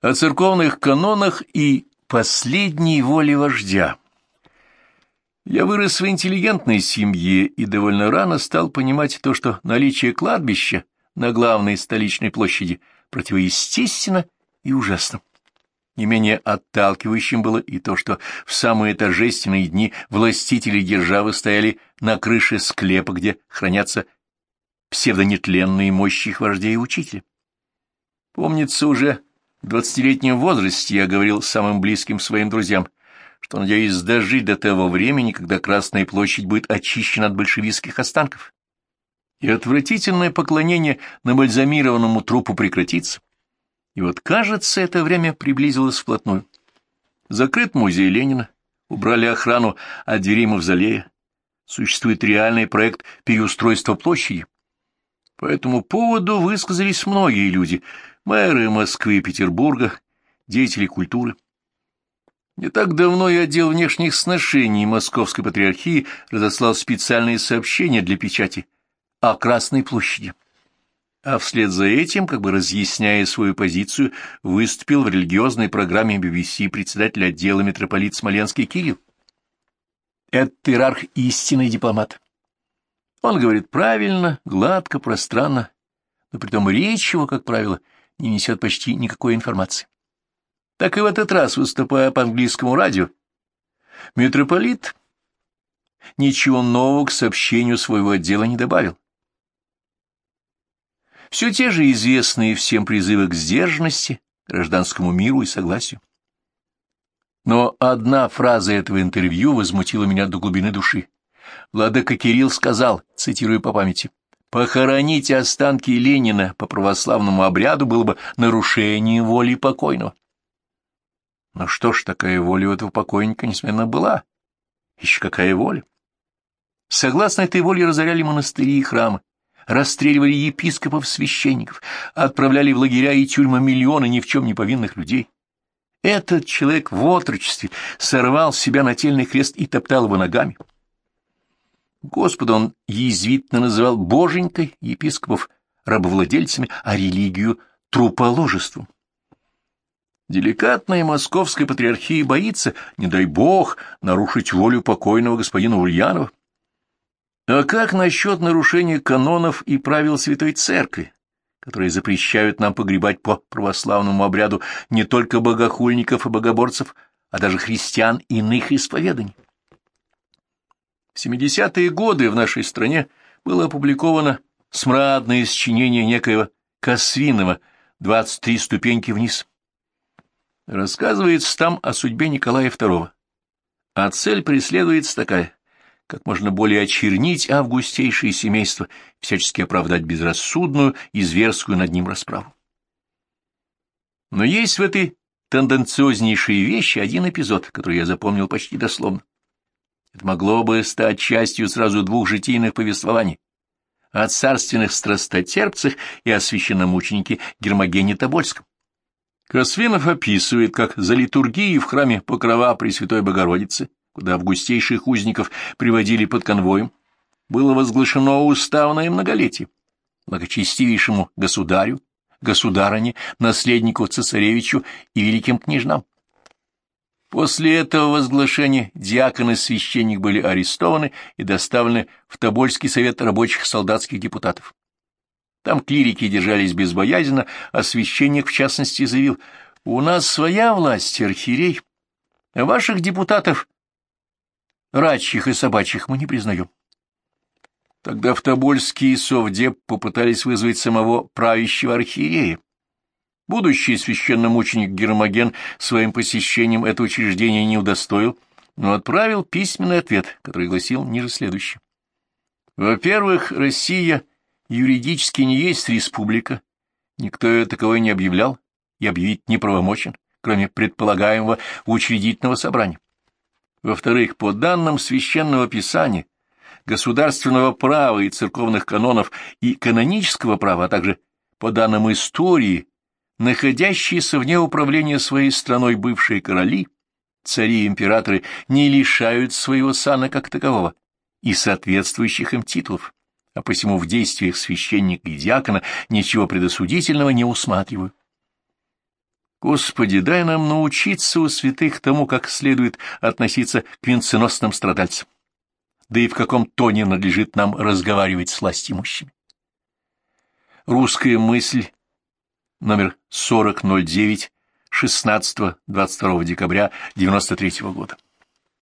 О церковных канонах и последней воле вождя. Я вырос в интеллигентной семье и довольно рано стал понимать то, что наличие кладбища на главной столичной площади противоестественно и ужасно. Не менее отталкивающим было и то, что в самые торжественные дни властители державы стояли на крыше склепа, где хранятся псевдонетленные мощи их вождей и учителя. Помнится, уже в двадцатилетнем возрасте я говорил самым близким своим друзьям, что надеюсь дожить до того времени, когда Красная площадь будет очищена от большевистских останков, и отвратительное поклонение на бальзамированному трупу прекратится. И вот, кажется, это время приблизилось вплотную. Закрыт музей Ленина, убрали охрану от дверей мавзолея. Существует реальный проект переустройства площади. По этому поводу высказались многие люди, мэры Москвы и Петербурга, деятели культуры. Не так давно и отдел внешних сношений Московской Патриархии разослал специальные сообщения для печати о Красной площади. А вслед за этим, как бы разъясняя свою позицию, выступил в религиозной программе BBC председатель отдела митрополит Смоленский Кирилл. Это иерарх истинный дипломат. Он говорит правильно, гладко, пространно, но притом речь его, как правило, не несет почти никакой информации. Так и в этот раз, выступая по английскому радио, митрополит ничего нового к сообщению своего отдела не добавил. Все те же известные всем призывы к сдержанности, гражданскому миру и согласию. Но одна фраза этого интервью возмутила меня до глубины души. Владыка Кирилл сказал, цитирую по памяти, «Похоронить останки Ленина по православному обряду было бы нарушением воли покойного». Но что ж, такая воля у этого покойника, несомненно, была. Еще какая воля? Согласно этой воле разоряли монастыри и храмы, расстреливали епископов, священников, отправляли в лагеря и тюрьмы миллионы ни в чем не повинных людей. Этот человек в отрочестве сорвал с себя нательный крест и топтал его ногами. Господа он язвительно называл боженькой, епископов рабовладельцами, а религию — труположеством. Деликатная московская патриархия боится, не дай бог, нарушить волю покойного господина Ульянова. А как насчет нарушения канонов и правил Святой Церкви, которые запрещают нам погребать по православному обряду не только богохульников и богоборцев, а даже христиан иных исповеданий? В 70-е годы в нашей стране было опубликовано смрадное сочинение некоего Косвинова «23 ступеньки вниз». Рассказывается там о судьбе Николая II. А цель преследуется такая — как можно более очернить августейшее семейство, всячески оправдать безрассудную и зверскую над ним расправу. Но есть в этой тенденциознейшей вещи один эпизод, который я запомнил почти дословно. Это могло бы стать частью сразу двух житийных повествований — о царственных страстотерпцах и о священномученике Гермогене Тобольском. Косвинов описывает, как за литургией в храме Покрова Пресвятой Богородицы, куда августейших узников приводили под конвоем, было возглашено уставное многолетие. Многочестивейшему государю, государыне, наследнику цесаревичу и великим княжнам. После этого возглашения диакон и священник были арестованы и доставлены в Тобольский совет рабочих солдатских депутатов. Там клирики держались безбоязненно, а священник, в частности, заявил, «У нас своя власть, архиерей, а ваших депутатов, рачьих и собачьих, мы не признаем». Тогда в Тобольский совдеп попытались вызвать самого правящего архиерея. Будущий священномученик Гермоген своим посещением это учреждение не удостоил, но отправил письменный ответ, который гласил ниже следующее. Во-первых, Россия юридически не есть республика, никто ее таковой не объявлял и объявить неправомочен, кроме предполагаемого учредительного собрания. Во-вторых, по данным священного писания, государственного права и церковных канонов и канонического права, а также по данным истории, находящиеся вне управления своей страной бывшие короли, цари и императоры не лишают своего сана как такового и соответствующих им титулов а посему в действиях священника и диакона ничего предосудительного не усматриваю. Господи, дай нам научиться у святых тому, как следует относиться к венценосным страдальцам. Да и в каком тоне надлежит нам разговаривать с властимущими. Русская мысль, номер 4009, 16-22 декабря 93 года.